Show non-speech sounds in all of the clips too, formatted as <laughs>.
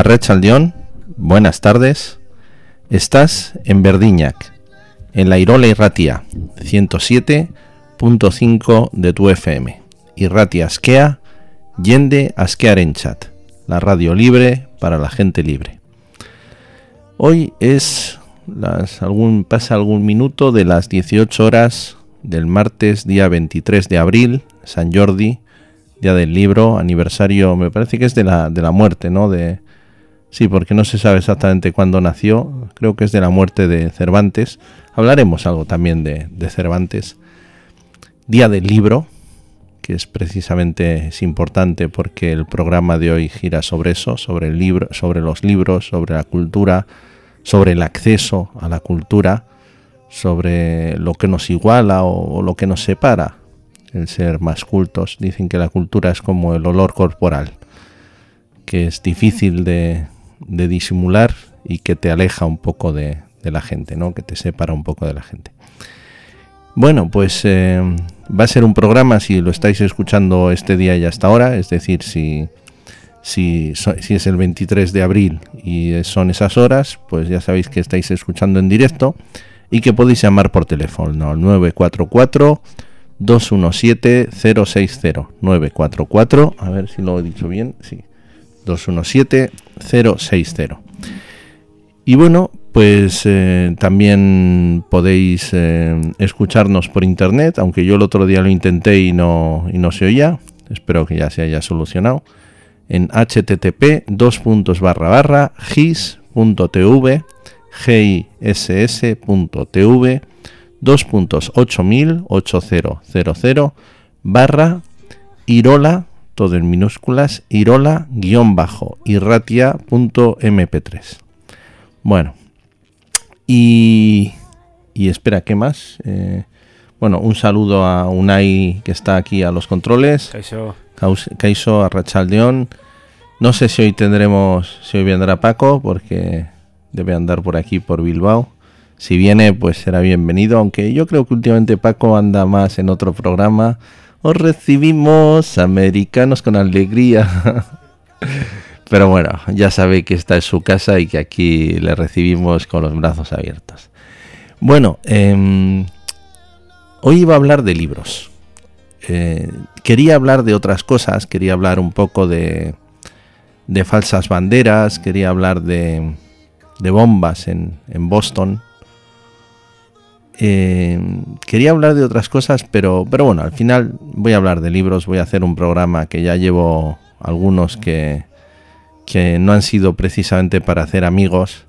Arret Saldeón, buenas tardes. Estás en Verdiñac, en la Irola Irratia, 107.5 de tu FM. Irratia Askea, Yende Askearenchat, la radio libre para la gente libre. Hoy es algún, pasa algún minuto de las 18 horas del martes, día 23 de abril, San Jordi, día del libro, aniversario, me parece que es de la, de la muerte, ¿no? De, sí, porque no se sabe exactamente cuándo nació, creo que es de la muerte de Cervantes. Hablaremos algo también de, Cervantes. Día del libro, que es precisamente importante porque el programa de hoy gira sobre eso, sobre el libro, sobre los libros, sobre la cultura, sobre el acceso a la cultura, sobre lo que nos iguala o, lo que nos separa, el ser más cultos. Dicen que la cultura es como el olor corporal, que es difícil de, disimular y que te aleja un poco de, la gente, ¿no? que te separa un poco de la gente. Bueno, pues eh, va a ser un programa, si lo estáis escuchando este día y hasta ahora, es decir, si si, es el 23 de abril y son esas horas, pues ya sabéis que estáis escuchando en directo y que podéis llamar por teléfono al 944 217 060 944, a ver si lo he dicho bien, sí. 217 060. Y bueno, pues eh, también podéis eh, escucharnos por internet, aunque yo el otro día lo intenté y no, y no se oía. Espero que ya se haya solucionado en http dos puntos barra barra gis.tv giss.tv dos puntos ocho mil barra irola todo en minúsculas irola guion bajo irratia.mp3 bueno y y espera qué más eh, bueno un saludo a Unai que está aquí a los controles Caiso Arrachaldeón. No sé si hoy tendremos, si hoy vendrá Paco, porque debe andar por aquí, por Bilbao. Si viene, pues será bienvenido, aunque yo creo que últimamente Paco anda más en otro programa. Os recibimos, americanos, con alegría. <laughs> Pero bueno, ya sabe que está en su casa y que aquí le recibimos con los brazos abiertos. Bueno, em, hoy iba a hablar de libros. Eh, quería hablar de otras cosas, quería hablar un poco de, de falsas banderas, quería hablar de, de bombas en, en Boston. Eh, quería hablar de otras cosas, pero, pero bueno, al final voy a hablar de libros, voy a hacer un programa que ya llevo algunos que, que no han sido precisamente para hacer amigos.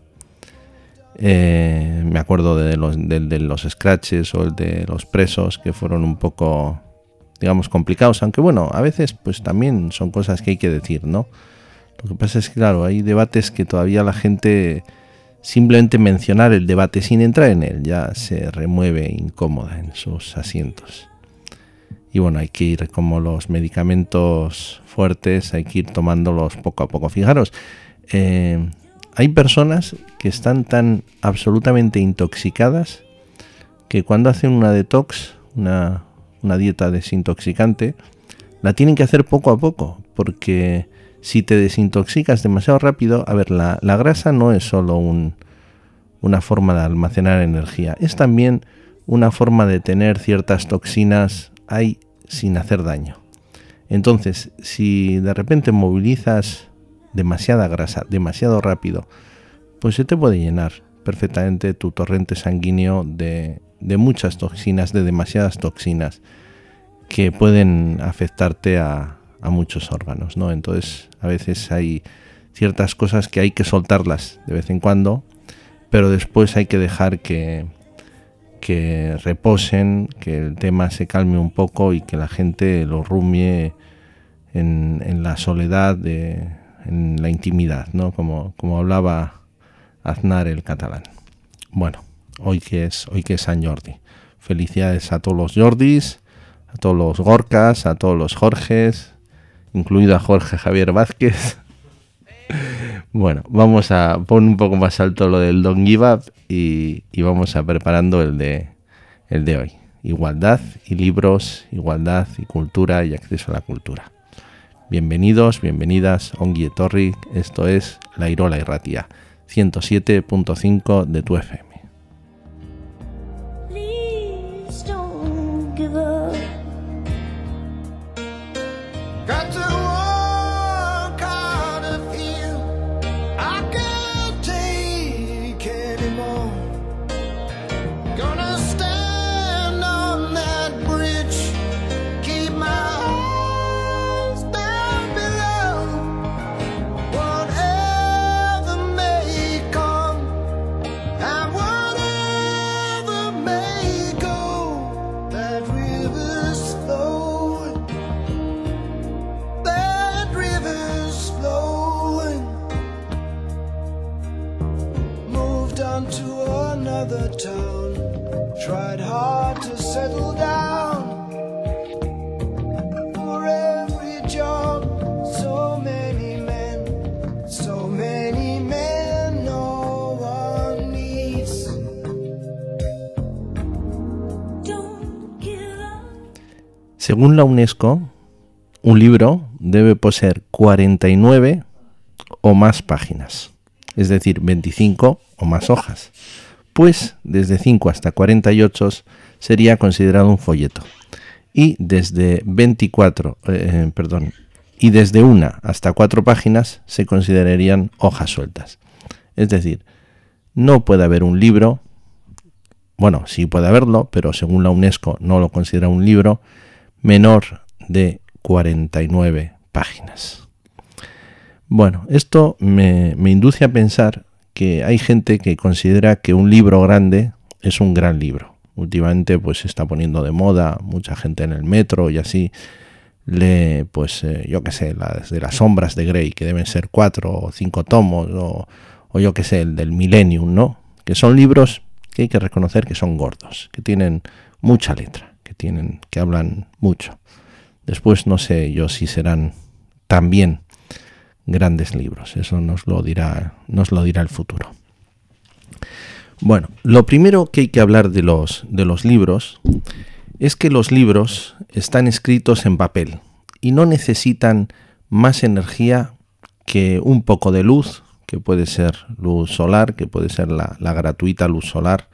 Eh, me acuerdo de los, de, de los scratches o el de los presos que fueron un poco digamos, complicados, aunque bueno, a veces pues también son cosas que hay que decir, ¿no? Lo que pasa es que, claro, hay debates que todavía la gente, simplemente mencionar el debate sin entrar en él, ya se remueve incómoda en sus asientos. Y bueno, hay que ir como los medicamentos fuertes, hay que ir tomándolos poco a poco. Fijaros, eh, hay personas que están tan absolutamente intoxicadas que cuando hacen una detox, una, una dieta desintoxicante, la tienen que hacer poco a poco, porque si te desintoxicas demasiado rápido, a ver, la, grasa no es solo un, una forma de almacenar energía, es también una forma de tener ciertas toxinas ahí sin hacer daño. Entonces, si de repente movilizas demasiada grasa, demasiado rápido, pues se te puede llenar perfectamente tu torrente sanguíneo de muchas toxinas, de demasiadas toxinas que pueden afectarte a, muchos órganos, ¿no? Entonces, a veces hay ciertas cosas que hay que soltarlas de vez en cuando, pero después hay que dejar que, que reposen, que el tema se calme un poco y que la gente lo rumie en, en la soledad, en la intimidad, ¿no? Como, como hablaba Aznar el catalán. Bueno, hoy que es, hoy que es San Jordi. Felicidades a todos los Jordis, a todos los Gorkas, a todos los Jorges, incluido a Jorge Javier Vázquez. Bueno, vamos a poner un poco más alto lo del Don't Give Up y, vamos a preparando el de, el de hoy. Igualdad y libros, igualdad y cultura y acceso a la cultura. Bienvenidos, bienvenidas, Ongi Etorri, esto es La Irola y Ratia, 107.5 de tu FM. Según la UNESCO, un libro debe poseer 49 o más páginas, es decir, 25 o más hojas, pues desde 5 hasta 48 sería considerado un folleto y desde 24, eh, perdón, y desde una hasta cuatro páginas se considerarían hojas sueltas. Es decir, no puede haber un libro, bueno, sí puede haberlo, pero según la UNESCO no lo considera un libro, menor de 49 páginas. Bueno, esto me, me, induce a pensar que hay gente que considera que un libro grande es un gran libro. Últimamente pues se está poniendo de moda, mucha gente en el metro y así lee pues eh, yo qué sé, las de las sombras de Grey, que deben ser cuatro o cinco tomos, o, o yo qué sé, el del Millennium, ¿no? Que son libros que hay que reconocer que son gordos, que tienen mucha letra, tienen, que hablan mucho. Después no sé yo si serán también grandes libros. Eso nos lo dirá, nos lo dirá el futuro. Bueno, lo primero que hay que hablar de los, de los libros es que los libros están escritos en papel y no necesitan más energía que un poco de luz, que puede ser luz solar, que puede ser la, la gratuita luz solar,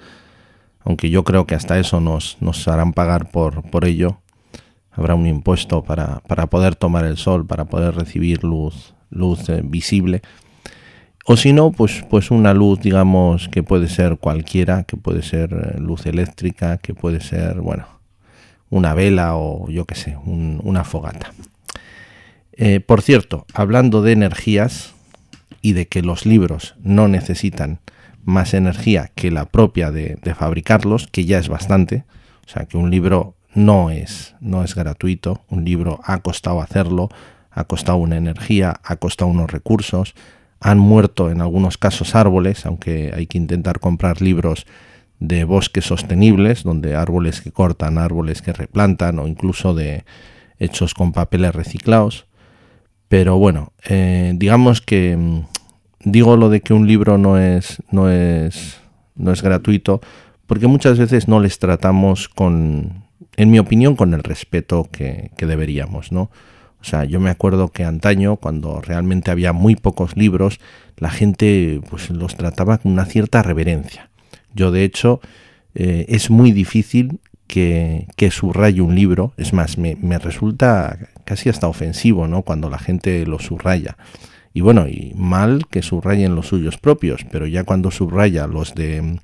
aunque yo creo que hasta eso nos, nos harán pagar por, por ello. Habrá un impuesto para, para poder tomar el sol, para poder recibir luz, luz eh, visible. O si no, pues, pues una luz, digamos, que puede ser cualquiera, que puede ser eh, luz eléctrica, que puede ser, bueno, una vela o yo qué sé, un, una fogata. Eh, por cierto, hablando de energías y de que los libros no necesitan más energía que la propia de, fabricarlos, que ya es bastante, o sea que un libro no es, no es gratuito, un libro ha costado hacerlo, ha costado una energía, ha costado unos recursos, han muerto en algunos casos árboles, aunque hay que intentar comprar libros de bosques sostenibles, donde árboles que cortan, árboles que replantan o incluso de hechos con papeles reciclados. Pero bueno, eh, digamos que mm, digo lo de que un libro no es, no es, no es gratuito, porque muchas veces no les tratamos con, en mi opinión, con el respeto que, que deberíamos, ¿no? O sea, yo me acuerdo que antaño, cuando realmente había muy pocos libros, la gente pues los trataba con una cierta reverencia. Yo, de hecho, eh, es muy difícil que, que, subraye un libro. Es más, me, me, resulta casi hasta ofensivo, ¿no? Cuando la gente lo subraya. Y bueno, y mal que subrayen los suyos propios, pero ya cuando subraya los de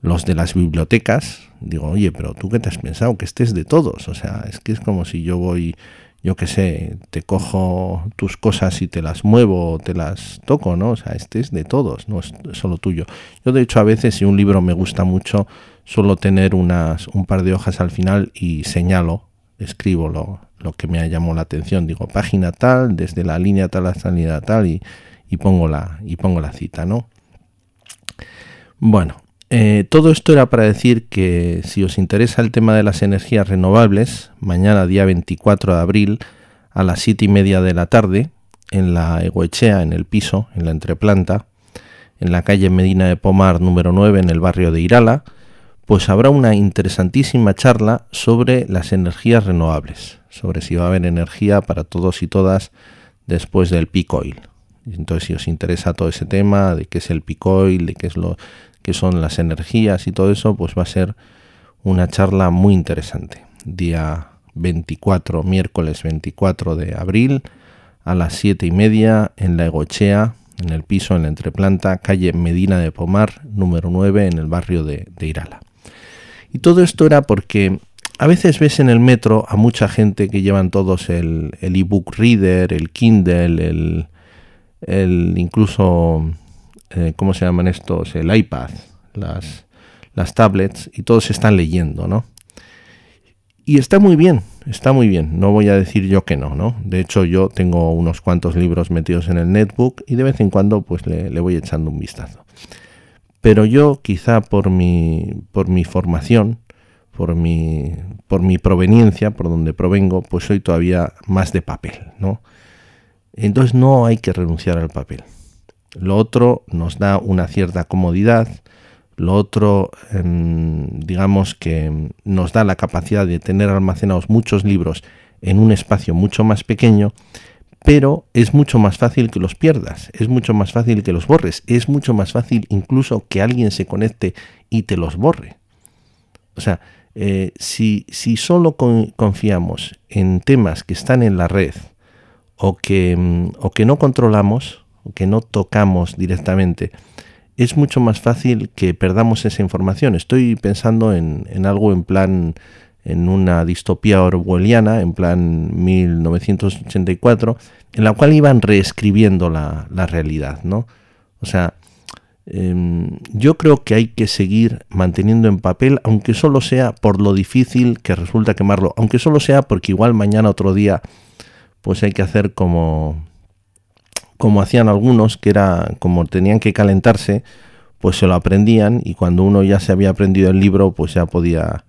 los de las bibliotecas, digo, oye, pero tú qué te has pensado, que estés de todos. O sea, es que es como si yo voy yo qué sé, te cojo tus cosas y te las muevo, te las toco, ¿no? O sea, este es de todos, no es solo tuyo. Yo de hecho a veces si un libro me gusta mucho, suelo tener unas, un par de hojas al final y señalo, escribo lo, lo que me ha llamado la atención, digo página tal, desde la línea tal hasta la línea tal y, y, pongo, la, y pongo la cita, ¿no? Bueno, eh, todo esto era para decir que si os interesa el tema de las energías renovables, mañana día 24 de abril a las 7 y media de la tarde en la Egoechea, en el piso, en la entreplanta, en la calle Medina de Pomar número 9, en el barrio de Irala, pues habrá una interesantísima charla sobre las energías renovables, sobre si va a haber energía para todos y todas después del peak oil. Entonces, si os interesa todo ese tema de qué es el peak oil, de qué es lo que son las energías y todo eso, pues va a ser una charla muy interesante. Día 24, miércoles 24 de abril, a las 7 y media en la Egochea, en el piso, en la entreplanta, calle Medina de Pomar, número 9, en el barrio de, de Irala. Y todo esto era porque a veces ves en el metro a mucha gente que llevan todos el el ebook reader, el Kindle, el, incluso, eh, ¿cómo se llaman estos? El iPad, las, las tablets, y todos están leyendo, ¿no? Y está muy bien, está muy bien, no voy a decir yo que no, ¿no? De hecho yo tengo unos cuantos libros metidos en el netbook y de vez en cuando pues le, le voy echando un vistazo. Pero yo quizá por mi, por mi formación, por mi, por mi proveniencia, por donde provengo, pues soy todavía más de papel, ¿no? Entonces no hay que renunciar al papel. Lo otro nos da una cierta comodidad, lo otro, em, digamos que nos da la capacidad de tener almacenados muchos libros en un espacio mucho más pequeño, pero es mucho más fácil que los pierdas, es mucho más fácil que los borres, es mucho más fácil incluso que alguien se conecte y te los borre. O sea, eh, si, si solo con- confiamos en temas que están en la red o que, mm, o que no controlamos, o que no tocamos directamente, es mucho más fácil que perdamos esa información. Estoy pensando en, en algo en plan, en una distopía orwelliana, en plan 1984, en la cual iban reescribiendo la, la realidad, ¿no? O sea, em, yo creo que hay que seguir manteniendo en papel, aunque solo sea por lo difícil que resulta quemarlo, aunque solo sea porque igual mañana otro día, pues hay que hacer como como hacían algunos, que era como tenían que calentarse, pues se lo aprendían y cuando uno ya se había aprendido el libro, pues ya podía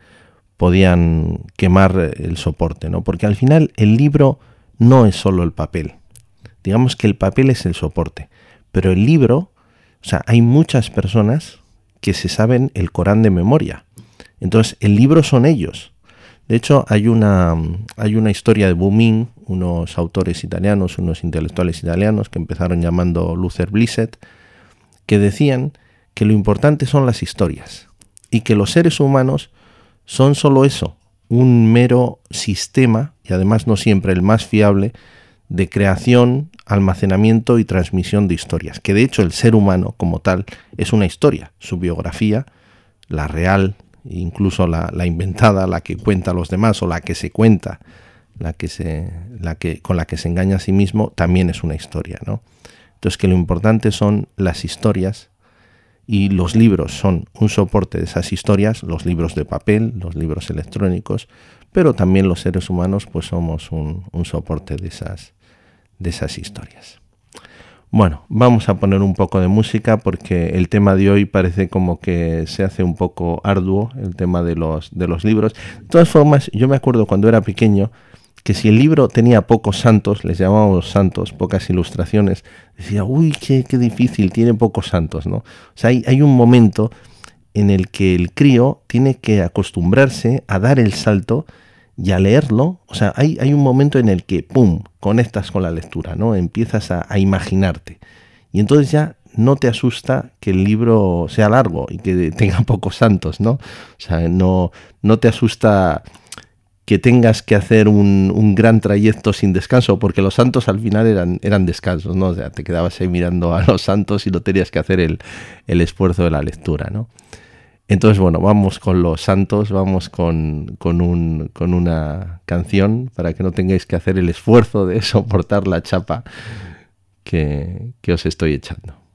podían quemar el soporte, ¿no? Porque al final el libro no es solo el papel. Digamos que el papel es el soporte, pero el libro, o sea, hay muchas personas que se saben el Corán de memoria. Entonces, el libro son ellos. De hecho, hay una, hay una historia de Bumin, unos autores italianos, unos intelectuales italianos que empezaron llamando Luther Blissett, que decían que lo importante son las historias y que los seres humanos son solo eso, un mero sistema, y además no siempre el más fiable, de creación, almacenamiento y transmisión de historias. Que de hecho el ser humano como tal es una historia, su biografía, la real, incluso la, inventada, la que cuenta a los demás o la que se cuenta, la que, con la que se engaña a sí mismo, también es una historia. ¿no? Entonces que lo importante son las historias y los libros son un soporte de esas historias, los libros de papel, los libros electrónicos, pero también los seres humanos pues somos un, soporte de esas, de esas historias. Bueno, vamos a poner un poco de música porque el tema de hoy parece como que se hace un poco arduo, el tema de los, de los libros. De todas formas, yo me acuerdo cuando era pequeño que si el libro tenía pocos santos, les llamábamos santos, pocas ilustraciones, decía, uy, qué, qué difícil, tiene pocos santos, ¿no? O sea, hay, hay un momento en el que el crío tiene que acostumbrarse a dar el salto y a leerlo, o sea, hay, hay un momento en el que, ¡pum!, conectas con la lectura, ¿no? Empiezas a, a imaginarte. Y entonces ya no te asusta que el libro sea largo y que tenga <laughs> pocos santos, ¿no? O sea, no, no te asusta que tengas que hacer un, un, gran trayecto sin descanso, porque los santos al final eran, eran descansos, ¿no? O sea, te quedabas ahí mirando a los santos y no tenías que hacer el, el esfuerzo de la lectura, ¿no? Entonces, bueno, vamos con los santos, vamos con, con, un, con una canción para que no tengáis que hacer el esfuerzo de <laughs> soportar la chapa que, que os estoy echando.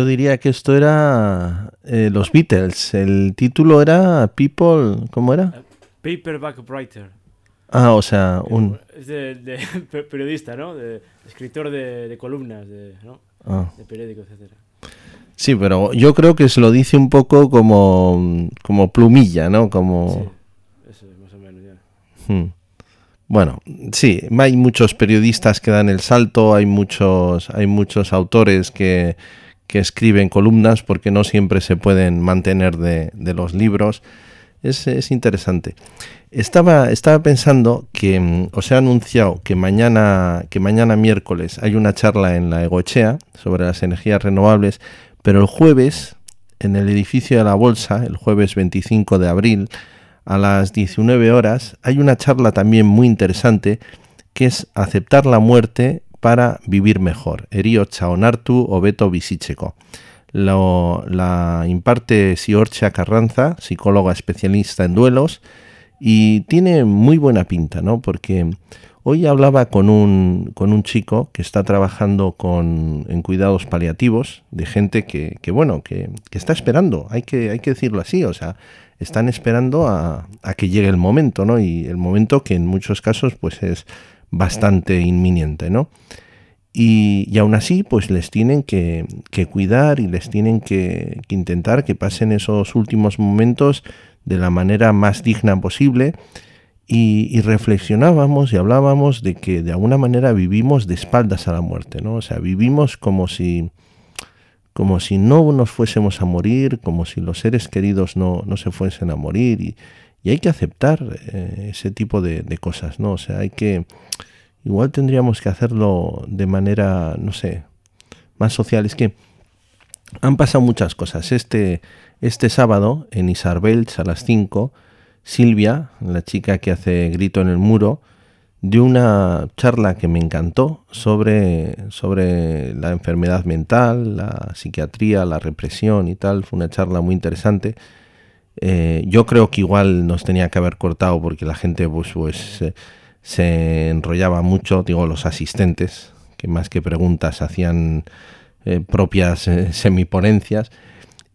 Yo diría que esto era eh, los Beatles. El título era People, ¿cómo era? Paperback Writer. Ah, o sea, un Es de, de <laughs> pe- periodista, ¿no? De, escritor de, de columnas, de, ¿no? ah. de periódicos, etcétera. Sí, pero yo creo que se lo dice un poco como como plumilla, ¿no? Como Sí, eso es más o menos ya. Hmm. Bueno, sí, hay muchos periodistas que dan el salto, hay muchos, hay muchos autores que, que escriben columnas porque no siempre se pueden mantener de, los libros. Es, es interesante. Estaba, estaba pensando que mm, os he anunciado que mañana, que mañana miércoles hay una charla en la Egochea sobre las energías renovables, pero el jueves, en el edificio de la Bolsa, el jueves 25 de abril, a las 19 horas, hay una charla también muy interesante que es aceptar la muerte para vivir mejor. Erio Chaonartu Obeto. Lo, la imparte Siorcha Carranza, psicóloga especialista en duelos, y tiene muy buena pinta, ¿no? Porque hoy hablaba con un, con un chico que está trabajando con, en cuidados paliativos, de gente que, que bueno, que, que está esperando, hay que, hay que decirlo así, o sea, están esperando a que llegue el momento, ¿no? Y el momento que en muchos casos pues es bastante inminente, ¿no? Y, y aún así, pues les tienen que, que cuidar y les tienen que, que intentar que pasen esos últimos momentos de la manera más digna posible. Y, reflexionábamos y hablábamos de que de alguna manera vivimos de espaldas a la muerte, ¿no? O sea, vivimos como si, como si no nos fuésemos a morir, como si los seres queridos no, no se fuesen a morir. Y, y hay que aceptar eh, ese tipo de, cosas, ¿no? O sea, hay que, igual tendríamos que hacerlo de manera, no sé, más social. Es que han pasado muchas cosas. Este, este sábado en Isarbelch a las 5, Silvia, la chica que hace grito en el muro, dio una charla que me encantó sobre, sobre la enfermedad mental, la psiquiatría, la represión y tal. Fue una charla muy interesante. Eh, yo creo que igual nos tenía que haber cortado porque la gente pues, pues se, enrollaba mucho, digo los asistentes, que más que preguntas hacían eh, propias eh, <laughs> semiponencias.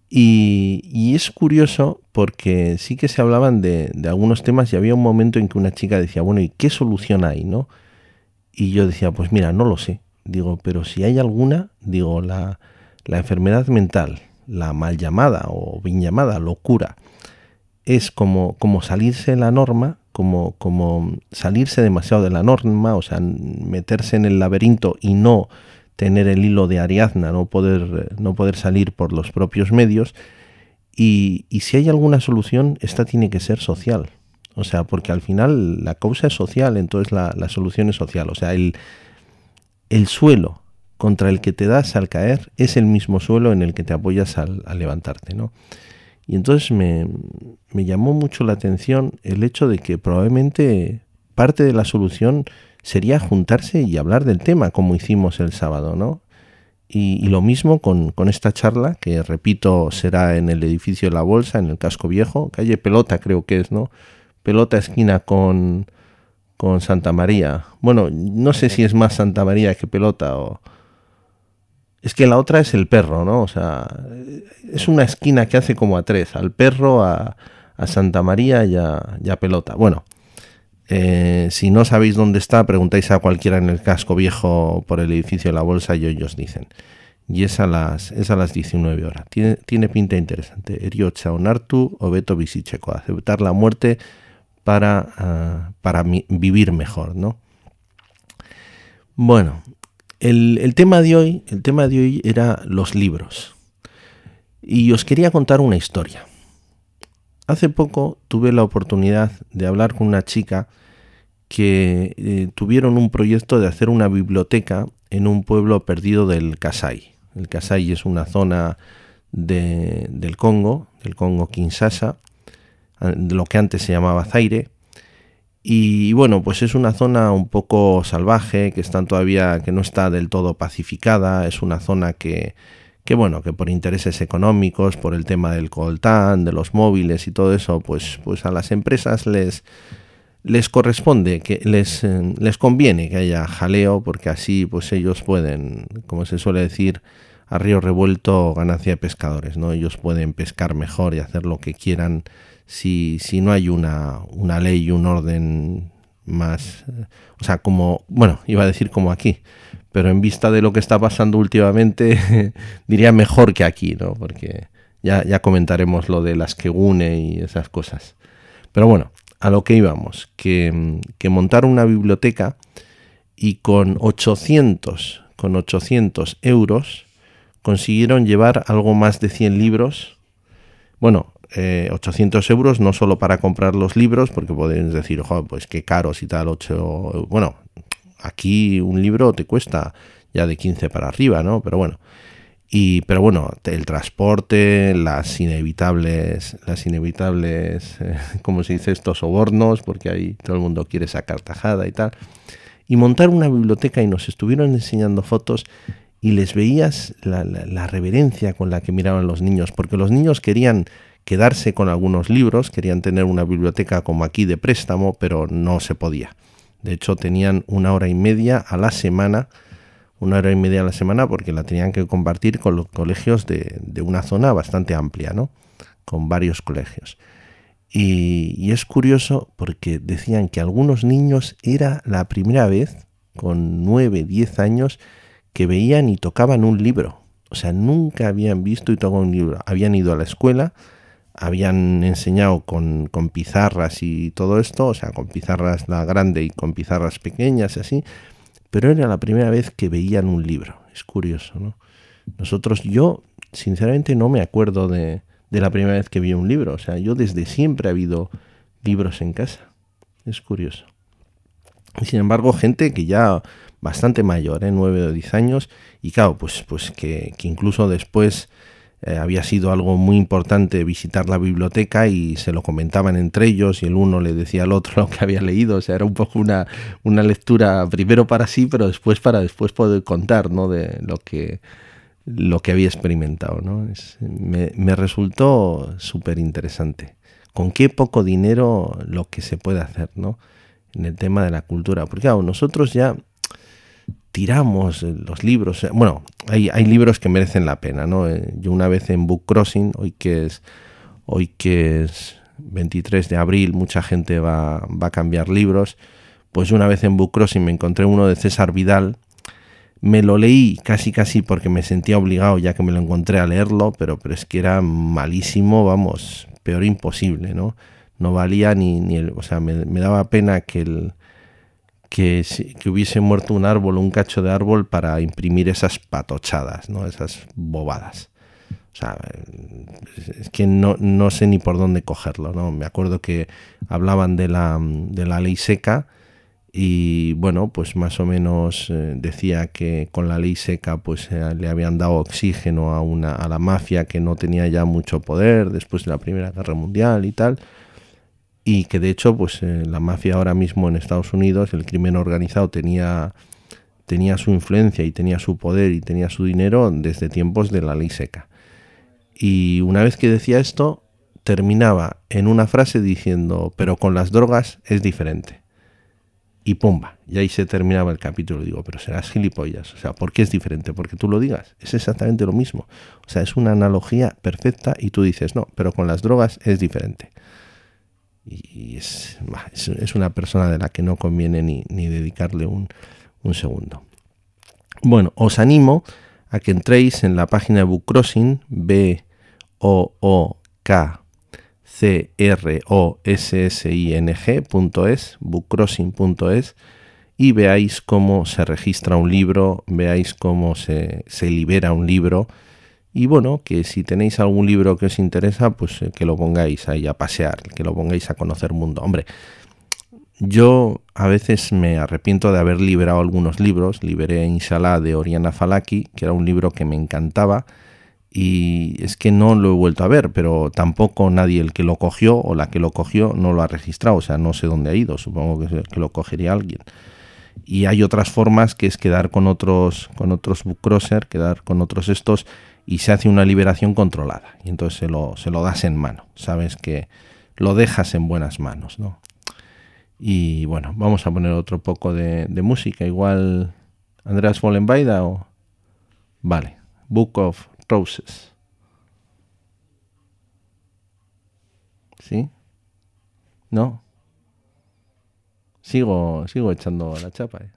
Y, y es curioso porque sí que se hablaban de, de algunos temas y había un momento en que una chica decía, bueno, ¿y qué solución hay, no? Y yo decía, pues mira, no lo sé. Digo, pero si hay alguna, digo, la, la enfermedad mental, la mal llamada o bien llamada locura, es como, como salirse de la norma, como, como salirse demasiado de la norma, o sea, meterse en el laberinto y no tener el hilo de Ariadna, no poder, no poder salir por los propios medios. Y, y si hay alguna solución, esta tiene que ser social. O sea, porque al final la causa es social, entonces la, la solución es social. O sea, el, el suelo contra el que te das al caer es el mismo suelo en el que te apoyas al, al levantarte, ¿no? Y entonces me, me, llamó mucho la atención el hecho de que probablemente parte de la solución sería juntarse y hablar del tema, como hicimos el sábado, ¿no? Y, lo mismo con, con, esta charla, que repito, será en el edificio de la Bolsa, en el Casco Viejo, calle Pelota creo que es, ¿no? Pelota esquina con, con Santa María. Bueno, no sé si es más Santa María que Pelota o... Es que la otra es el perro, ¿no? O sea, es una esquina que hace como a tres, al perro, a, Santa María y a, Pelota. Bueno, eh, si no sabéis dónde está, preguntáis a cualquiera en el casco viejo por el edificio de la bolsa y ellos dicen. Y es a las, es a las 19 horas. Tiene, tiene pinta interesante. Erio Chaonartu o Beto Bisicheco. Aceptar la muerte para, uh, para vivir mejor, ¿no? Bueno, el, tema de hoy, el tema de hoy era los libros. Y os quería contar una historia. Hace poco tuve la oportunidad de hablar con una chica que eh, tuvieron un proyecto de hacer una biblioteca en un pueblo perdido del Kasai. El Kasai es una zona de, del Congo, del Congo Kinshasa, lo que antes se llamaba Zaire. Y bueno, pues es una zona un poco salvaje, que está todavía, que no está del todo pacificada, es una zona que, que bueno, que por intereses económicos, por el tema del coltán, de los móviles y todo eso, pues, pues a las empresas les, les corresponde, que les, les conviene que haya jaleo, porque así pues ellos pueden, como se suele decir, a río revuelto ganancia de pescadores, ¿no? Ellos pueden pescar mejor y hacer lo que quieran si, si no hay una, una ley y un orden más, eh, o sea, como, bueno, iba a decir como aquí, pero en vista de lo que está pasando últimamente, <laughs> diría mejor que aquí, ¿no? Porque ya, ya comentaremos lo de las que une y esas cosas. Pero bueno, a lo que íbamos, que, que montar una biblioteca y con 800, con 800 euros consiguieron llevar algo más de 100 libros. Bueno, eh, 800 euros no solo para comprar los libros, porque podéis decir, "Jo, pues qué caros y tal, 8... Bueno, aquí un libro te cuesta ya de 15 para arriba, ¿no? Pero bueno. Y, pero bueno, el transporte, las inevitables, las inevitables, eh, <laughs> ¿cómo se dice esto? Sobornos, porque ahí todo el mundo quiere sacar tajada y tal. Y montar una biblioteca y nos estuvieron enseñando fotos y les veías la, reverencia con la que miraban los niños, porque los niños querían quedarse con algunos libros, querían tener una biblioteca como aquí de préstamo, pero no se podía. De hecho, tenían una hora y media a la semana, una hora y media a la semana, porque la tenían que compartir con los colegios de, de una zona bastante amplia, ¿no? Con varios colegios. Y, y es curioso porque decían que algunos niños era la primera vez, con 9, 10 años, que veían y tocaban un libro. O sea, nunca habían visto y tocado un libro. Habían ido a la escuela, habían enseñado con, con pizarras y todo esto, o sea, con pizarras la grande y con pizarras pequeñas y así, pero era la primera vez que veían un libro. Es curioso, ¿no? Nosotros, yo, sinceramente, no me acuerdo de, de la primera vez que vi un libro. O sea, yo desde siempre he habido libros en casa. Es curioso. Y sin embargo, gente que ya bastante mayor, ¿eh? 9 o 10 años, y claro, pues, pues que, incluso después eh, había sido algo muy importante visitar la biblioteca y se lo comentaban entre ellos y el uno le decía al otro <laughs> lo que había leído, o sea, era un poco una, una lectura primero para sí, pero después para después poder contar, ¿no? De lo que, lo que había experimentado, ¿no? Me resultó súper interesante. Con qué poco dinero lo que se puede hacer, ¿no? En el tema de la cultura. Porque claro, nosotros ya tiramos eh, los libros. eh, Bueno, hay, hay libros que merecen la pena, ¿no? Eh, Yo una vez en Book Crossing, hoy que es, hoy que es 23 de abril, mucha gente va, va a cambiar libros. Pues una vez en Book Crossing me encontré uno de César Vidal. Me lo leí casi casi porque me sentía obligado ya que me lo encontré a leerlo, pero, pero es que era malísimo, vamos, peor imposible, ¿no? No valía ni, ni el, o sea, me, me daba pena que el, que, que hubiese muerto un árbol un cacho de árbol para imprimir esas patochadas, ¿no? Esas bobadas. O sea, es- es que no, no sé ni por dónde cogerlo, ¿no? Me acuerdo que hablaban de la, de la ley seca y bueno, pues más o menos eh, decía que con la ley seca pues eh, le habían dado oxígeno a, una, a la mafia que no tenía ya mucho poder después de la Primera Guerra Mundial y tal y que de hecho pues eh, la mafia ahora mismo en Estados Unidos el crimen organizado tenía tenía su influencia y tenía su poder y tenía su dinero desde tiempos de la ley seca y una vez que decía esto terminaba en una frase diciendo pero con las drogas es diferente y pumba, y ahí se terminaba el capítulo. Digo, pero serás gilipollas. O sea, ¿por qué es diferente? Porque tú lo digas. Es exactamente lo mismo. O sea, es una analogía perfecta y tú dices, no, pero con las drogas es diferente. Y es, es, una persona de la que no conviene ni, ni dedicarle un, un segundo. Bueno, os animo a que entréis en la página de Book Crossing, B O O K c r o s s i n g.es, bookcrossing.es y veáis cómo se registra un libro, veáis cómo se, se libera un libro y bueno, que si tenéis algún libro que os interesa, pues eh, que lo pongáis ahí a pasear, que lo pongáis a conocer mundo. Hombre, yo a veces me arrepiento de haber liberado algunos libros. Liberé Inshallah de Oriana Falaki, que era un libro que me encantaba. Y es que no lo he vuelto a ver, pero tampoco nadie el que lo cogió o la que lo cogió no lo ha registrado. O sea, no sé dónde ha ido. Supongo que, lo cogería alguien. Y hay otras formas que es quedar con otros, con otros bookcrosser, quedar con otros estos y se hace una liberación controlada. Y entonces se lo, se lo das en mano. Sabes que lo dejas en buenas manos, ¿no? Y bueno, vamos a poner otro poco de, música. Igual Andreas Vollenbaida o... Vale, Book of Roses. ¿Sí? ¿No? Sigo, sigo echando la chapa. eh.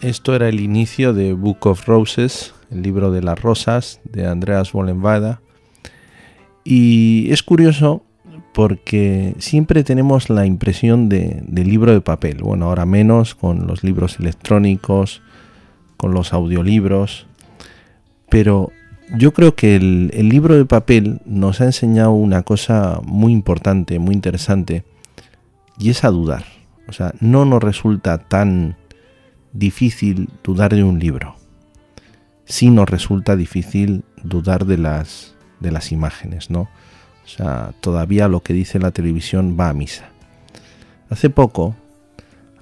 Esto era el inicio de Book of Roses, el libro de las rosas de Andreas Wollenwada. Y es curioso porque siempre tenemos la impresión de, de libro de papel. Bueno, ahora menos con los libros electrónicos, con los audiolibros. Pero yo creo que el, el libro de papel nos ha enseñado una cosa muy importante, muy interesante, y es a dudar. O sea, no nos resulta tan difícil dudar de un libro. Sí nos resulta difícil dudar de las, de las imágenes, ¿no? O sea, todavía lo que dice la televisión va a misa. Hace poco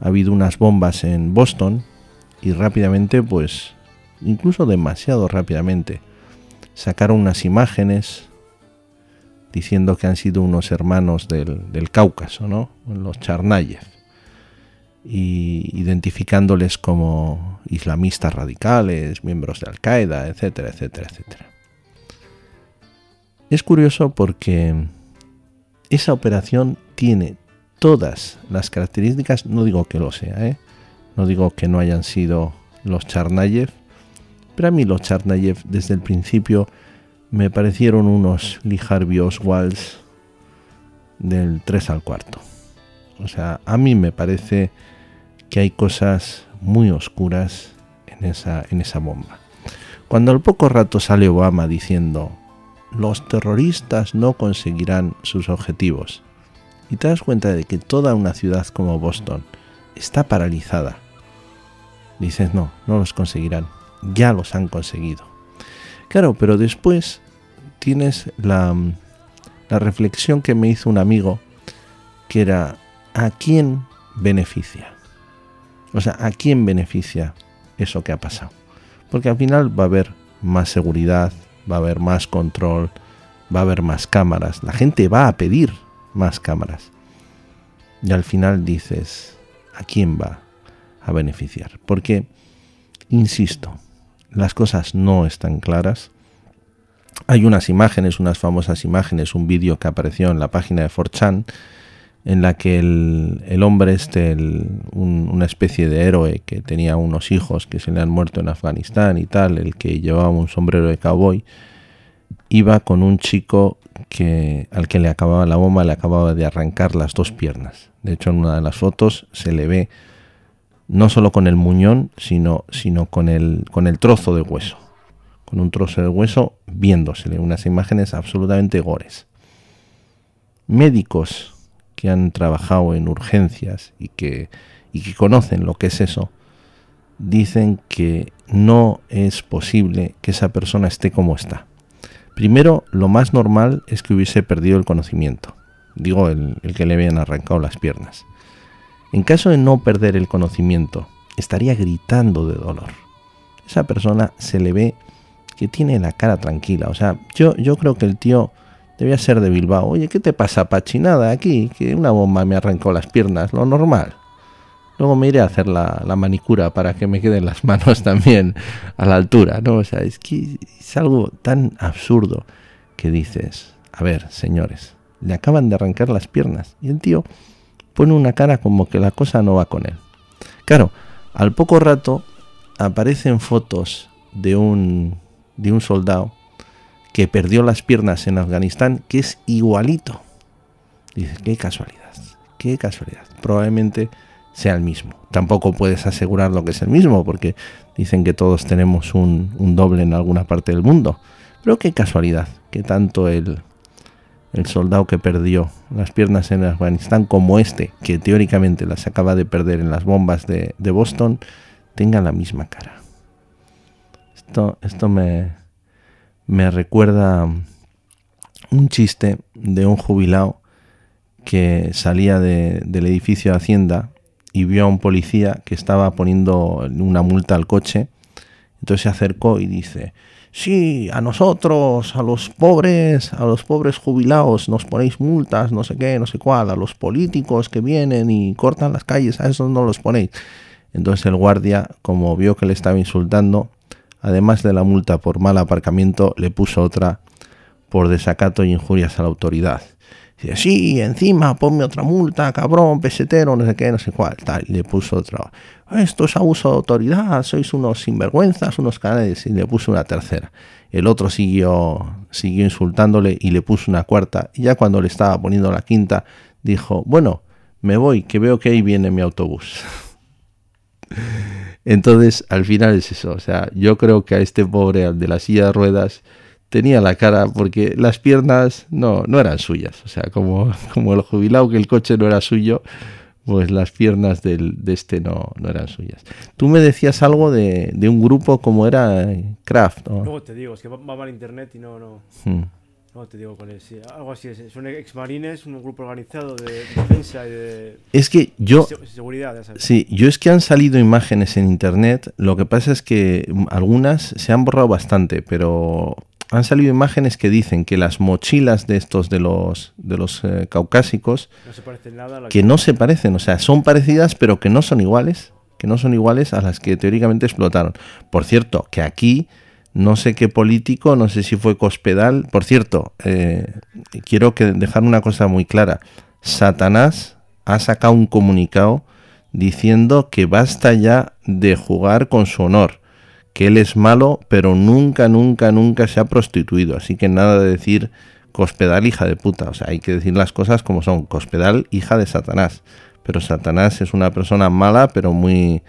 ha habido unas bombas en Boston y rápidamente, pues, incluso demasiado rápidamente, sacaron unas imágenes diciendo que han sido unos hermanos del, del Cáucaso, ¿no? Los Charnayev y identificándoles como islamistas radicales, miembros de Al-Qaeda, etcétera, etcétera, etcétera. Es curioso porque esa operación tiene todas las características, no digo que lo sea, ¿eh? no digo que no hayan sido los Charnayev, pero a mí los Charnayev desde el principio me parecieron unos Lee Harvey del 3 al cuarto. O sea, a mí me parece que hay cosas muy oscuras en esa, en esa bomba. Cuando al poco rato sale Obama diciendo, los terroristas no conseguirán sus objetivos, y te das cuenta de que toda una ciudad como Boston está paralizada, dices, no, no los conseguirán, ya los han conseguido. Claro, pero después tienes la, la reflexión que me hizo un amigo, que era, ¿a quién beneficia? O sea, ¿a quién beneficia eso que ha pasado? Porque al final va a haber más seguridad, va a haber más control, va a haber más cámaras. La gente va a pedir más cámaras. Y al final dices, ¿a quién va a beneficiar? Porque, insisto, las cosas no están claras. Hay unas imágenes, unas famosas imágenes, un vídeo que apareció en la página de 4chan en la que el, el hombre este, una especie de héroe que tenía unos hijos que se le han muerto en Afganistán y tal, el que llevaba un sombrero de cowboy, iba con un chico que al que le acababa la bomba, le acababa de arrancar las dos piernas. De hecho, en una de las fotos se le ve no solo con el muñón, sino, sino con, el, con el trozo de hueso, con un trozo de hueso viéndosele, unas imágenes absolutamente gores. Médicos que han trabajado en urgencias y que, y que conocen lo que es eso, dicen que no es posible que esa persona esté como está. Primero, lo más normal es que hubiese perdido el conocimiento. Digo, el, el que le habían arrancado las piernas. En caso de no perder el conocimiento, estaría gritando de dolor. Esa persona se le ve que tiene la cara tranquila. O sea, yo, yo creo que el tío debía ser de Bilbao. Oye, ¿qué te pasa, Pachi? Nada, aquí, que una bomba me arrancó las piernas, lo normal. Luego me iré a hacer la, la manicura para que me queden las <laughs> manos también a la altura, ¿no? O sea, es que es algo tan absurdo que dices, a ver, señores, le acaban de arrancar las piernas y el tío pone una cara como que la cosa no va con él. Claro, al poco rato aparecen fotos de un, de un soldado que perdió las piernas en Afganistán, que es igualito. Dices, qué casualidad, qué casualidad. Probablemente sea el mismo. Tampoco puedes asegurar lo que es el mismo, porque dicen que todos tenemos un, doble en alguna parte del mundo. Pero qué casualidad, que tanto el, el soldado que perdió las piernas en Afganistán como este, que teóricamente las acaba de perder en las bombas de, de Boston, tenga la misma cara. Esto, esto me, me recuerda un chiste de un jubilado que salía de- del edificio de Hacienda y vio a un policía que estaba poniendo una multa al coche. Entonces se acercó y dice, sí, a nosotros, a los pobres, a los pobres jubilados nos ponéis multas, no sé qué, no sé cuál, a los políticos que vienen y cortan las calles, a esos no los ponéis. Entonces el guardia, como vio que le estaba insultando, además de la multa por mal aparcamiento, le puso otra por desacato y injurias a la autoridad. Dice, sí, encima ponme otra multa, cabrón, pesetero, no sé qué, no sé cuál, tal. Le puso otra. Esto es abuso de autoridad, sois unos sinvergüenzas, unos canales. Y le puso una tercera. El otro siguió, siguió insultándole y le puso una cuarta. Y ya cuando le estaba poniendo la quinta, dijo, bueno, me voy, que veo que ahí viene mi autobús. <laughs> Entonces, al final es eso. O sea, yo creo que a este pobre, al de la silla de ruedas, tenía la cara porque las piernas no, no eran suyas. O sea, como, <laughs> como el jubilado que el coche no era suyo, pues las piernas del, de este no, no eran suyas. Tú me decías algo de, de un grupo como era Kraft. ¿no? Luego te digo, es que va, va mal internet y no, no, Hmm. No te digo cuál es. sí, algo así es. Son exmarines, un grupo organizado de defensa y de Es que yo, se- seguridad. Sí, yo es que han salido imágenes en internet, lo que pasa es que mm, algunas se han borrado bastante, pero han salido imágenes que dicen que las mochilas de estos de los de los eh, caucásicos No se parece en nada a la que no se parecen, o sea, son parecidas pero que no son iguales, que no son iguales a las que teóricamente explotaron. Por cierto, que aquí no sé qué político, no sé si fue Cospedal, por cierto, eh, quiero que dejar una cosa muy clara. Satanás ha sacado un comunicado diciendo que basta ya de jugar con su honor, que él es malo, pero nunca, nunca, nunca se ha prostituido. Así que nada de decir Cospedal hija de puta. O sea, hay que decir las cosas como son. Cospedal hija de Satanás. Pero Satanás es una persona mala, pero muy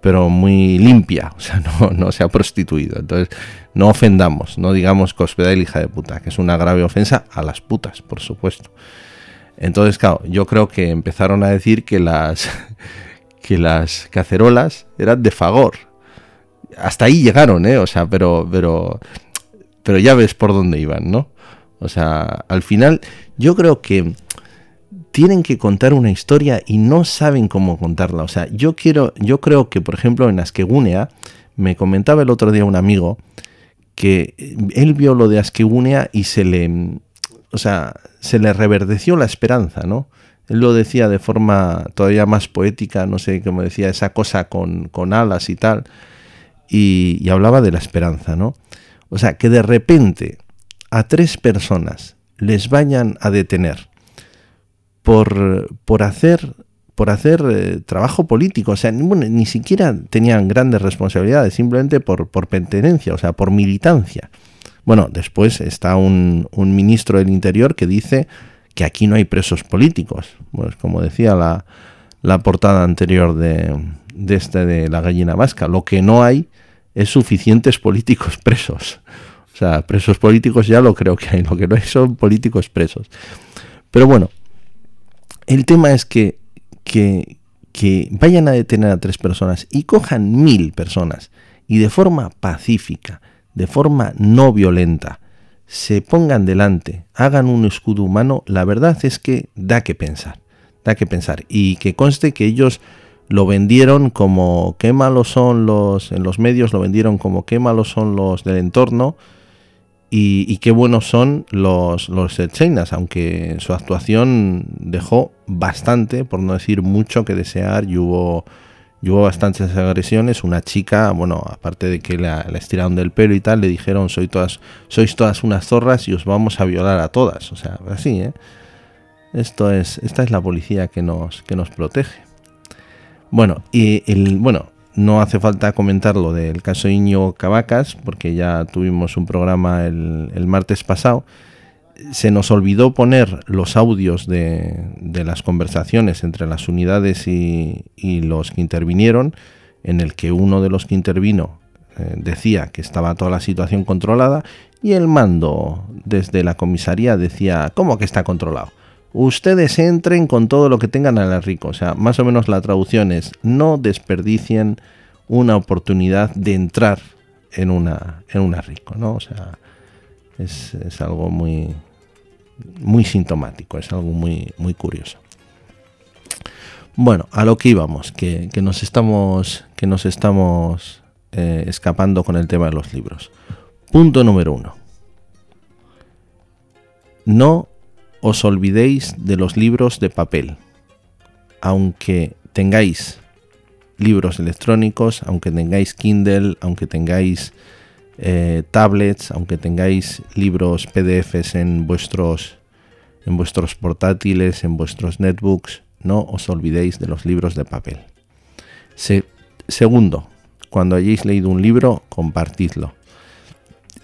pero muy limpia, o sea, <laughs> no, se ha prostituido. Entonces, no ofendamos, no digamos Cospedal hija de puta, que es una grave ofensa a las putas, por supuesto. Entonces, claro, yo creo que empezaron a decir que las <laughs> que las cacerolas eran de Fagor. Hasta ahí llegaron, ¿eh? O sea, pero pero pero ya ves por dónde iban, ¿no? O sea, al final yo creo que tienen que contar una historia y no saben cómo contarla. O sea, yo quiero, yo creo que, por ejemplo, en Askegunea, me comentaba el otro día un amigo que él vio lo de Askegunea y se le, o sea, se le reverdeció la esperanza, ¿no? Él lo decía de forma todavía más poética, no sé cómo decía, esa cosa con, con alas y tal, y, y hablaba de la esperanza, ¿no? O sea, que de repente a tres personas les vayan a detener por, por hacer por hacer eh, trabajo político, o sea, ni, ni siquiera tenían grandes responsabilidades, simplemente por, por pertenencia, o sea, por militancia. Bueno, después está un, un ministro del Interior que dice que aquí no hay presos políticos, pues como decía la, la portada anterior de, de este de la gallina vasca, lo que no hay es suficientes políticos <laughs> presos. O sea, presos políticos ya lo creo que hay, lo que no hay son políticos presos. Pero bueno, el tema es que, que, que vayan a detener a tres personas y cojan mil personas y de forma pacífica, de forma no violenta, se pongan delante, hagan un escudo humano, la verdad es que da que pensar, da que pensar. Y que conste que ellos lo vendieron como qué malos son los, en los medios lo vendieron como qué malos son los del entorno y, qué buenos son los, los Chainas, aunque su actuación dejó bastante, por no decir mucho que desear y hubo bastantes agresiones. Una chica, bueno, aparte de que la, estiraron del pelo y tal, le dijeron, Soy todas, sois todas unas zorras y os vamos a violar a todas. O sea, así, ¿eh? Esto es, esta es la policía que nos, que nos protege. Bueno, y el, bueno, no hace falta comentar lo del caso Iño Cavacas, porque ya tuvimos un programa el, el martes pasado se nos olvidó poner los audios de, las conversaciones entre las unidades y, los que intervinieron, en el que uno de los que intervino eh, decía que estaba toda la situación controlada y el mando desde la comisaría decía, ¿cómo que está controlado? Ustedes entren con todo lo que tengan a la rico. O sea, más o menos la traducción es, no desperdicien una oportunidad de entrar en una, en una rico, ¿no? O sea, es, es algo muy, muy sintomático, es algo muy, muy curioso. Bueno, a lo que íbamos, que, nos estamos, que nos estamos eh, escapando con el tema de los libros. Punto número uno. No os olvidéis de los libros de papel. Aunque tengáis libros electrónicos, aunque tengáis Kindle, aunque tengáis eh, tablets, aunque tengáis libros PDFs en vuestros, en vuestros portátiles, en vuestros netbooks, no os olvidéis de los libros de papel. segundo, cuando hayáis leído un libro, compartidlo.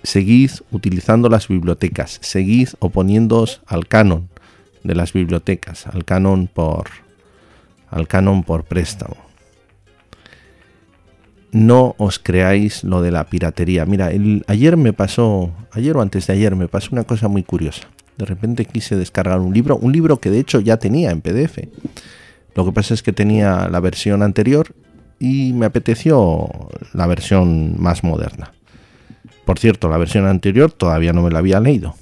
Seguid utilizando las bibliotecas, seguid oponiéndoos al canon de las bibliotecas, al canon por al canon por préstamo no os creáis lo de la piratería. Mira, ayer me pasó, ayer o antes de ayer me pasó una cosa muy curiosa. De repente quise descargar un libro, un libro que de hecho ya tenía en PDF. Lo que pasa es que tenía la versión anterior y me apeteció la versión más moderna. Por cierto, la versión anterior todavía no me la había leído.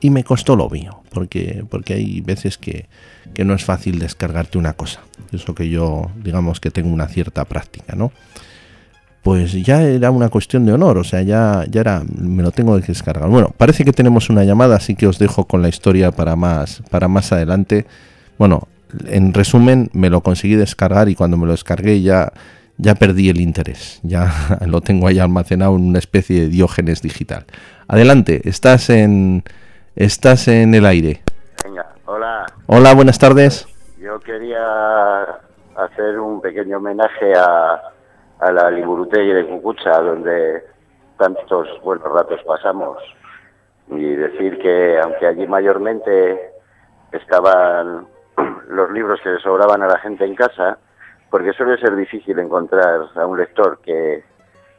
Y me costó lo mío, porque, porque hay veces que, que no es fácil descargarte una cosa. Eso que yo, digamos que tengo una cierta práctica, ¿no? pues ya era una cuestión de honor, o sea, ya, ya era, me lo tengo que descargar. Bueno, parece que tenemos una llamada, así que os dejo con la historia para más, para más adelante. Bueno, en resumen, me lo conseguí descargar y cuando me lo descargué ya, ya perdí el interés, ya <laughs> lo tengo ahí almacenado en una especie de diógenes digital. Adelante, estás en, estás en el aire. Venga, hola. Hola, buenas tardes. Yo quería hacer un pequeño homenaje a a la Liburutelle de Cucucha, donde tantos buenos ratos pasamos. Y decir que, aunque allí mayormente estaban <clears throat> los libros que le sobraban a la gente en casa, porque suele ser difícil encontrar a un lector que,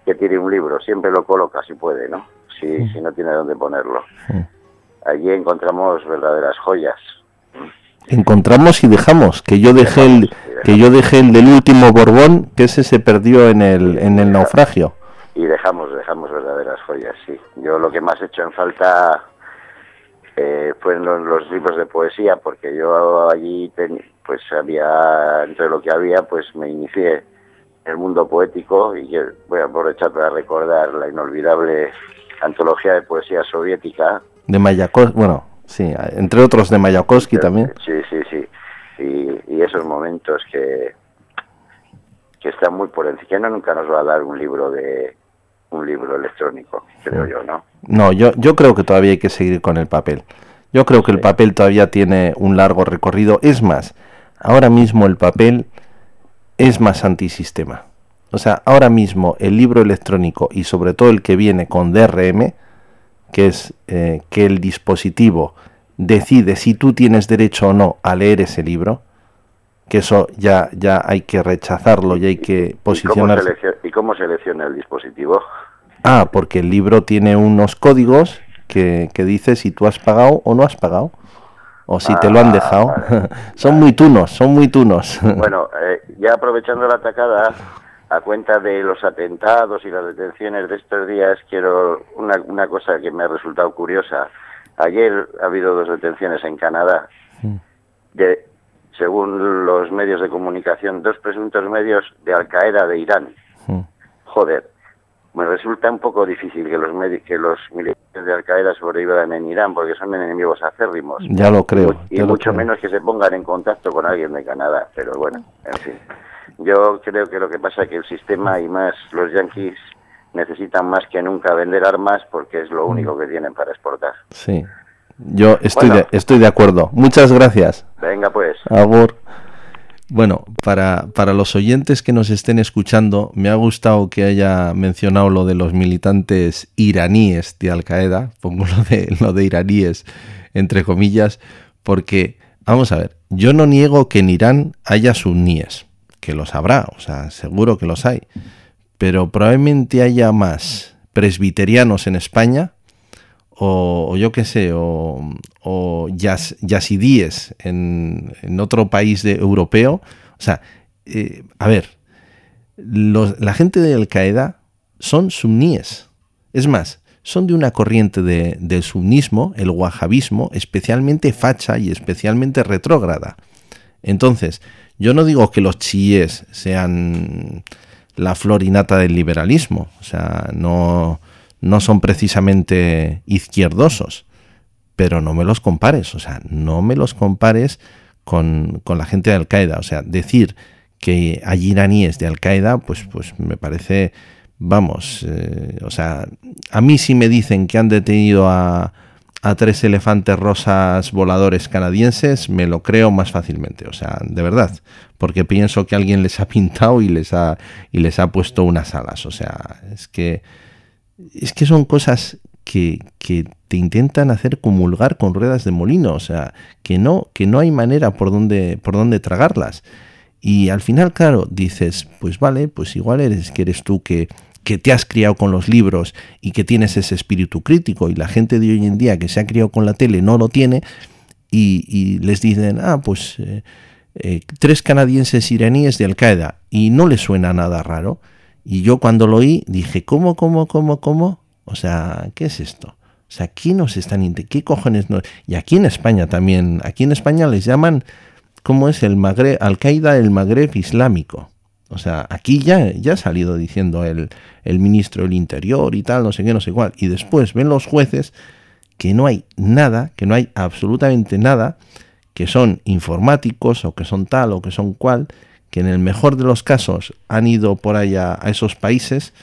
que tire un libro, siempre lo coloca si puede, ¿no? Si, si no tiene dónde ponerlo. Allí encontramos verdaderas joyas. Encontramos y dejamos que yo dejé el que yo dejé el del último Borbón que ese se perdió en el en el naufragio. Y dejamos dejamos verdaderas joyas sí. Yo lo que más he hecho en falta eh, fueron los, libros de poesía porque yo allí pues había entre lo que había pues me inicié en el mundo poético y voy a aprovechar para recordar la inolvidable antología de poesía soviética de Mayakov bueno Sí, entre otros de Mayakovsky también. Sí, sí, sí. Y, esos momentos que, que están muy por encima, que no nunca nos va a dar un libro de un libro electrónico, creo yo, ¿no? No, yo, yo creo que todavía hay que seguir con el papel. Yo creo que el papel todavía tiene un largo recorrido. Es más, ahora mismo el papel es más antisistema. O sea, ahora mismo el libro electrónico y sobre todo el que viene con DRM, que es eh, que el dispositivo decide si tú tienes derecho o no a leer ese libro, que eso ya, ya hay que rechazarlo y hay que ¿Y cómo, posicionarse. selecciona, ¿Y cómo selecciona el dispositivo? Ah, porque el libro tiene unos códigos que, que dice si tú has pagado o no has pagado. O si te lo han Ah, dejado. vale. <laughs> son muy tunos, son muy tunos. <laughs> Bueno, eh, ya aprovechando la atacada, a cuenta de los atentados y las detenciones de estos días, quiero una, una cosa que me ha resultado curiosa. Ayer ha habido dos detenciones en Canadá, de, según los medios de comunicación, dos presuntos medios de Al Qaeda de Irán. Joder, me resulta un poco difícil que los que los militares de Al Qaeda sobrevivan en Irán porque son enemigos acérrimos. ya lo creo. Y ya mucho creo. menos que se pongan en contacto con alguien de Canadá, pero bueno, en fin. Yo creo que lo que pasa es que el sistema y más los yanquis necesitan más que nunca vender armas porque es Mm. lo único que tienen para exportar. Sí. Yo estoy, Bueno. de, estoy de acuerdo. Muchas gracias. Venga pues. Agur. Bueno, para, para los oyentes que nos estén escuchando, me ha gustado que haya mencionado lo de los militantes iraníes de Al Qaeda, pongo lo de, lo de iraníes entre comillas, porque, vamos a ver, yo no niego que en Irán haya suníes, que los habrá, o sea, seguro que los hay, pero probablemente haya más presbiterianos en España o, o yo qué sé, o, o yasidíes en, en otro país europeo. O sea, eh, a ver, la gente de Al Qaeda son suníes. Es más, son de una corriente de- del sunnismo, el wahabismo, especialmente facha y especialmente retrógrada. Entonces, yo no digo que los chiíes sean la florinata del liberalismo, o sea, no, no son precisamente izquierdosos, pero no me los compares, o sea, no me los compares con, con la gente de Al Qaeda, o sea, decir que hay iraníes de Al Qaeda, pues, pues me parece, vamos, eh, o sea, a mí si me dicen que han detenido a, a tres elefantes rosas voladores canadienses, me lo creo más fácilmente, o sea, de verdad, porque pienso que alguien les ha pintado y les ha, y les ha puesto unas alas, o sea, es que, es que son cosas que, que te intentan hacer comulgar con ruedas de molino, o sea, que no, que no hay manera por donde, por donde tragarlas. Y al final, claro, dices, pues vale, pues igual eres que eres tú que, que te has criado con los libros y que tienes ese espíritu crítico y la gente de hoy en día que se ha criado con la tele no lo tiene y, les dicen, ah, pues eh, eh, tres canadienses iraníes de Al Qaeda y no les suena nada raro. Y yo cuando lo oí dije, ¿cómo, cómo, cómo, cómo? O sea, ¿qué es esto? O sea, ¿qué nos están... ¿Qué cojones no? Y aquí en España también, aquí en España les llaman, ¿cómo es? El Magreb, Al-Qaeda del Magreb Islámico. O sea, aquí ya, ya ha salido diciendo el, el ministro del Interior y tal, no sé qué, no sé cuál. Y después ven los jueces que no hay nada, que no hay absolutamente nada, que son informáticos o que son tal o que son cual, que en el mejor de los casos han ido por allá a esos países,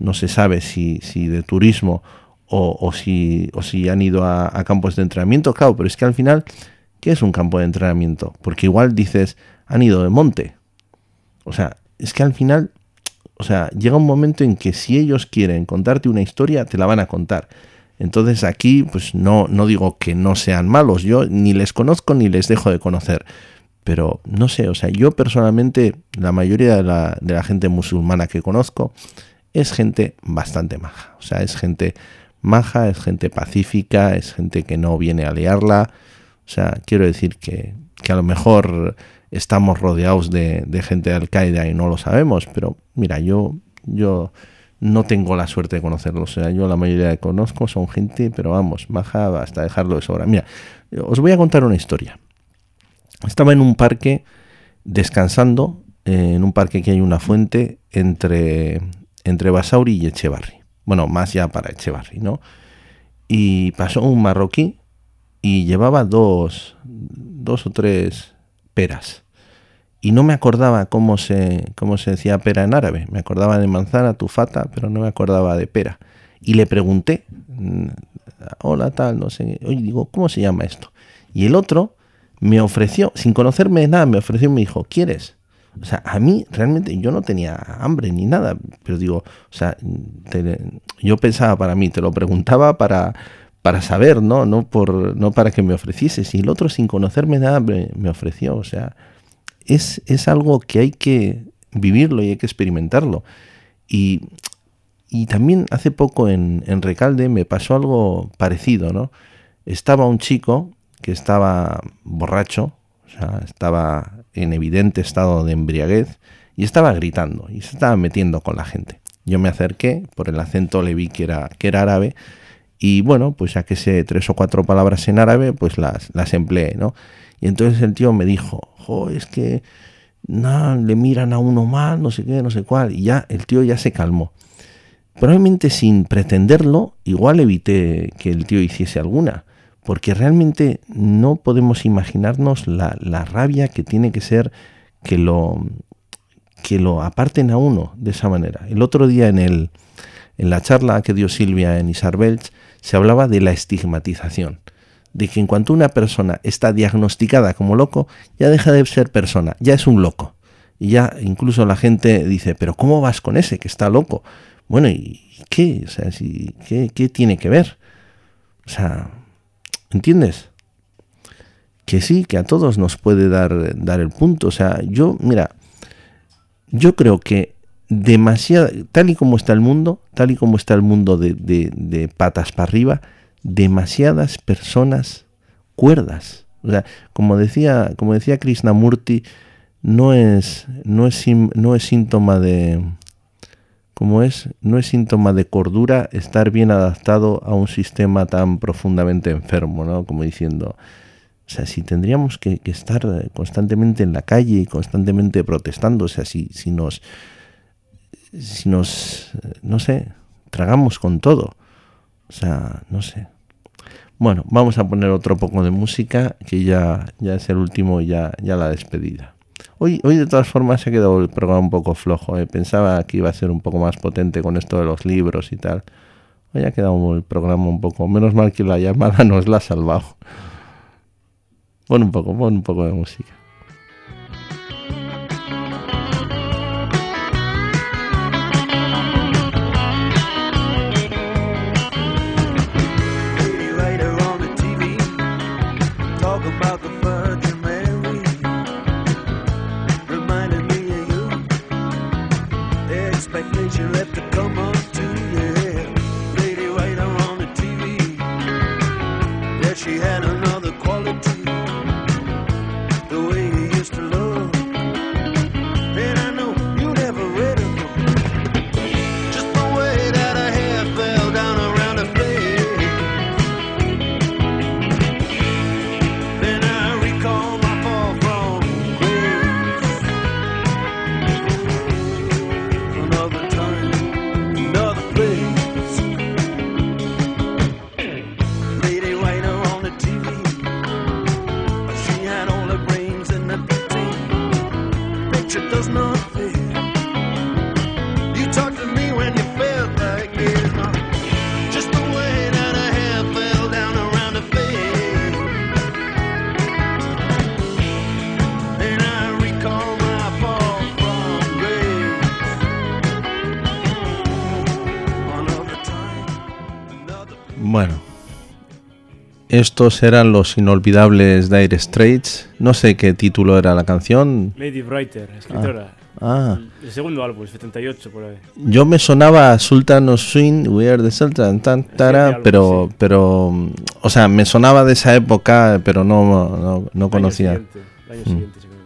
no se sabe si, si de turismo o, o si, o si han ido a, campos de entrenamiento, claro, pero es que al final, ¿qué es un campo de entrenamiento? Porque igual dices, han ido de monte. O sea, es que al final, o sea, llega un momento en que si ellos quieren contarte una historia, te la van a contar. Entonces aquí, pues no, no digo que no sean malos, yo ni les conozco ni les dejo de conocer. Pero no sé, o sea, yo personalmente, la mayoría de la, de la gente musulmana que conozco es gente bastante maja. O sea, es gente maja, es gente pacífica, es gente que no viene a liarla. O sea, quiero decir que, que a lo mejor estamos rodeados de, de gente de Al-Qaeda y no lo sabemos, pero mira, yo, yo no tengo la suerte de conocerlos. O sea, yo la mayoría que conozco son gente, pero vamos, maja hasta dejarlo de sobra. Mira, os voy a contar una historia. Estaba en un parque descansando, eh, en un parque que hay una fuente entre, entre Basauri y Echevarri. Bueno, más ya para Echevarri, ¿no? Y pasó un marroquí y llevaba dos, dos o tres peras. Y no me acordaba cómo se, cómo se decía pera en árabe. Me acordaba de manzana, tufata, pero no me acordaba de pera. Y le pregunté, mm, hola tal, no sé, oye, digo, ¿cómo se llama esto? Y el otro me ofreció, sin conocerme nada, me ofreció y me dijo, ¿quieres? O sea, a mí realmente yo no tenía hambre ni nada, pero digo, o sea, yo pensaba para mí, te lo preguntaba para, para saber, ¿no? No, por, no para que me ofrecieses. Y el otro, sin conocerme nada, me, me ofreció. O sea, es, es algo que hay que vivirlo y hay que experimentarlo. Y, y también hace poco en, en Recalde me pasó algo parecido, ¿no? Estaba un chico que estaba borracho, o sea, estaba en evidente estado de embriaguez y estaba gritando y se estaba metiendo con la gente. Yo me acerqué, por el acento le vi que era, que era árabe y bueno, pues ya que sé tres o cuatro palabras en árabe, pues las, las empleé, ¿no? Y entonces el tío me dijo, jo, es que no, le miran a uno mal, no sé qué, no sé cuál, y ya el tío ya se calmó. Probablemente sin pretenderlo, igual evité que el tío hiciese alguna, porque realmente no podemos imaginarnos la, la rabia que tiene que ser que lo, que lo aparten a uno de esa manera. El otro día en, el, en la charla que dio Silvia en Isarbelch se hablaba de la estigmatización, de que en cuanto una persona está diagnosticada como loco, ya deja de ser persona, ya es un loco. Y ya incluso la gente dice, pero ¿cómo vas con ese que está loco? Bueno, ¿y qué? O sea, ¿qué, qué tiene que ver? O sea, ¿entiendes? Que sí, que a todos nos puede dar, dar el punto. O sea, yo, mira, yo creo que demasiada, tal y como está el mundo, tal y como está el mundo de, de- patas para arriba, demasiadas personas cuerdas. O sea, como decía, como decía Krishnamurti, no es, no es, no es síntoma de, como es, no es síntoma de cordura estar bien adaptado a un sistema tan profundamente enfermo, ¿no? Como diciendo, o sea, si tendríamos que, estar constantemente en la calle y constantemente protestando, o sea, si, si nos, si nos, no sé, tragamos con todo, o sea, no sé. Bueno, vamos a poner otro poco de música, que ya, ya es el último, ya, ya la despedida. Hoy, hoy de todas formas se ha quedado el programa un poco flojo. eh. Pensaba que iba a ser un poco más potente con esto de los libros y tal. Hoy ha quedado el programa un poco. Menos mal que la llamada <laughs> nos la ha salvado. Pon un poco, pon un poco de música. She had estos eran los inolvidables Dire Straits. No sé qué título era la canción. Lady Writer, escritora. Ah, El segundo álbum, el 78 por ahí. yo me sonaba Sultan of Swing, We Are the Sultan, tan, tara, álbum, pero, sí. pero, mm, o sea, me sonaba de esa época, pero no, no, no El conocía. año siguiente, el año siguiente, sí, creo.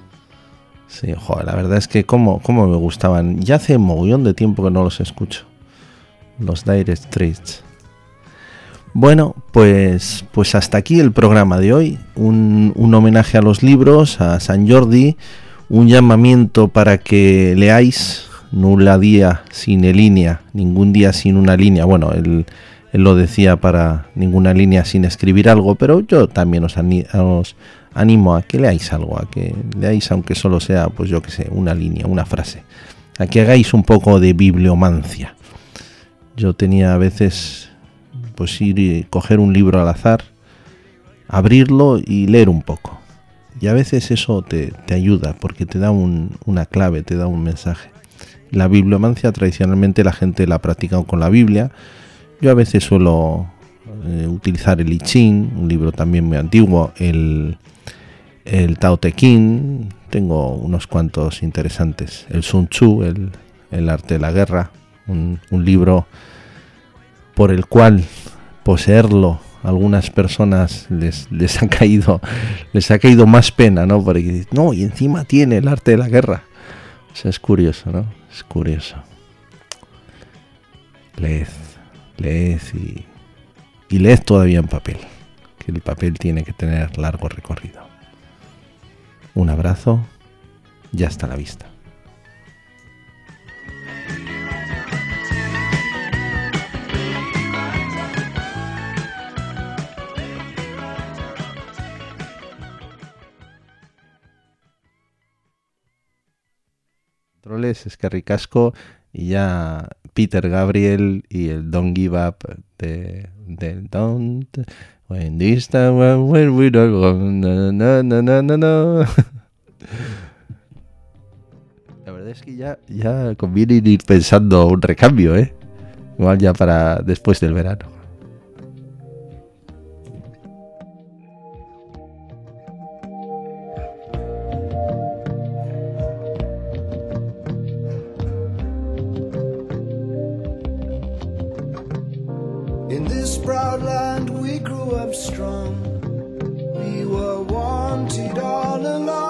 Sí, joder, la verdad es que cómo, cómo me gustaban. Ya hace mogollón de tiempo que no los escucho. Los Dire Straits. Bueno, pues, pues hasta aquí el programa de hoy. Un, homenaje a los libros, a San Jordi, un llamamiento para que leáis Nula día sin línea, ningún día sin una línea. Bueno, él, lo decía para ninguna línea sin escribir algo, pero yo también os, os animo a que leáis algo, a que leáis aunque solo sea, pues yo que sé, una línea, una frase, a que hagáis un poco de bibliomancia. Yo tenía a veces, pues ir y coger un libro al azar, abrirlo y leer un poco. Y a veces eso te, te ayuda porque te da un, una clave, te da un mensaje. La bibliomancia tradicionalmente la gente la practica con la Biblia. Yo a veces suelo eh, utilizar el I Ching, un libro también muy antiguo, el, el Tao Te Ching, tengo unos cuantos interesantes. El Sun Tzu, el, el arte de la guerra, un libro por el cual poseerlo. Algunas personas les, les, ha caído, les ha caído más pena, ¿no? Porque no, y encima tiene el arte de la guerra. O sea, es curioso, ¿no? Es curioso. Leed, leed y, y leed todavía en papel, que el papel tiene que tener largo recorrido. Un abrazo y hasta la vista. roles, Eskerrik asko, y ya Peter Gabriel y el Don't Give Up de, Don't... When this time when we don't go, no, no, no, no, no, no. <laughs> La verdad es que ya, ya conviene ir pensando un recambio, ¿eh? Igual ya para después del verano. proud land we grew up strong. We were wanted all along.